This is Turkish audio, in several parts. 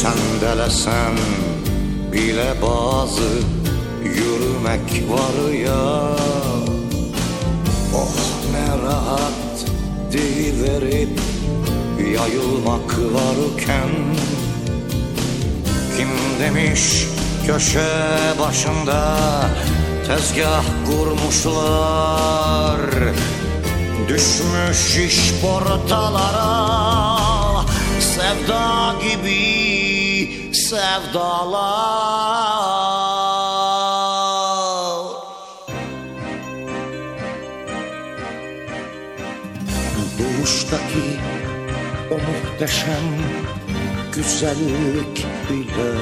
Sendelesen bile bazı yürümek var ya. Oh ne rahat deyiverip yayılmak varken. Kim demiş köşe başında tezgah kurmuşlar? Düşmüş iş portalara Sevda gibi sevdalar. Doğuştaki o muhteşem güzellik bile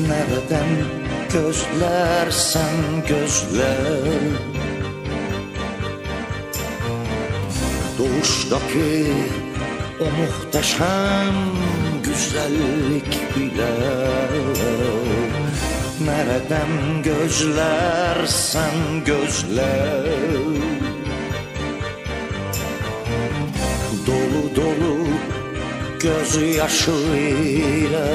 Nereden gözlersen gözle. Doğuştaki o muhteşem güzellik bile. Nereden gözlersen gözle. Dolu dolu gözyaşıyla.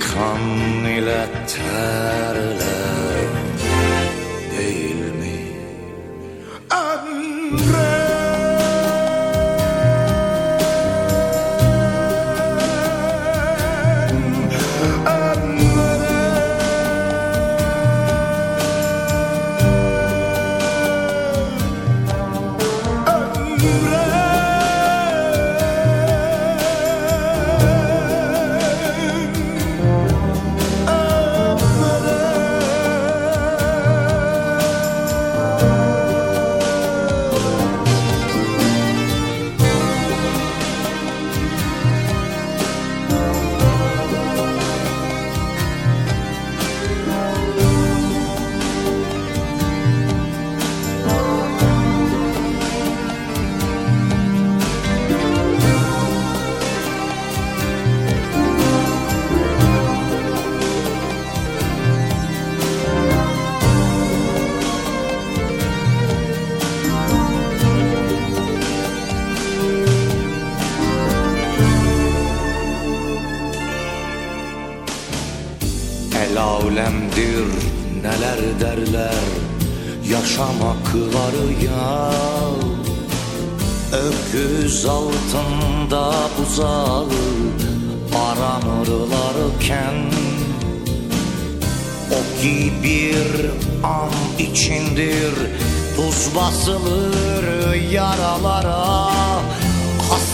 Kan ile terle El alemdir neler derler Yaşamak var ya Öküz altında buzağı Aranırlarken O ki bir an içindir Tuz basılır yaralara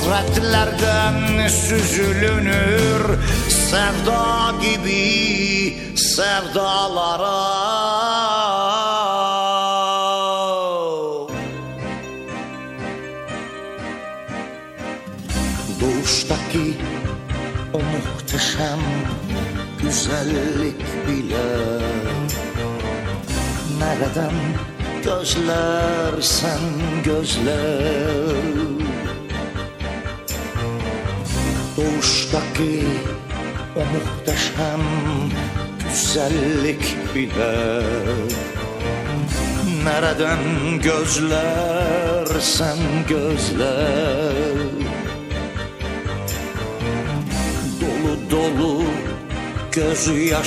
Hasretlerden süzülünür. Sevda gibi sevdalara. Doğuştaki o muhteşem güzellik bile Nereden gözlersen gözle Doğuştaki o muhteşem güzellik bile. Nereden gözlersen gözle Dolu dolu gözyaşıyla.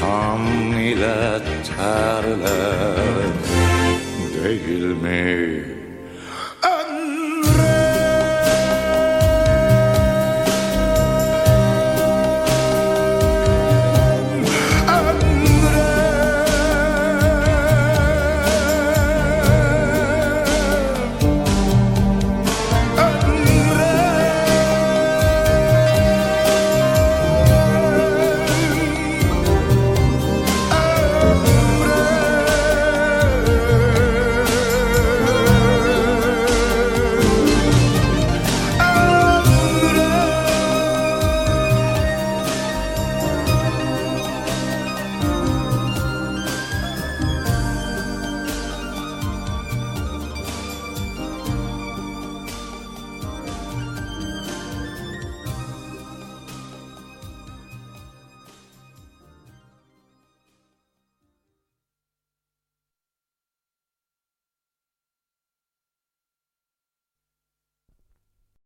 Kan ile terle değil mi?